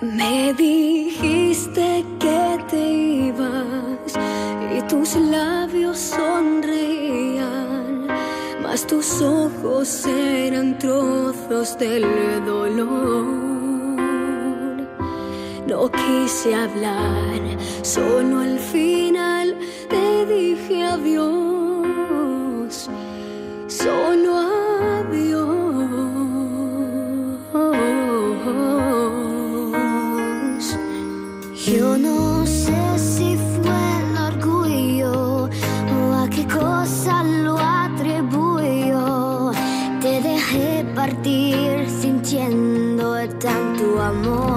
Me dijiste que te ibas y tus labios sonreían, mas tus ojos eran trozos del dolor. No quise hablar, solo al final te dije adiós, solo Yo no sé si fue el orgullo o a qué cosa lo atribuyo. Te dejé partir sintiendo tanto amor.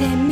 se